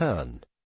return.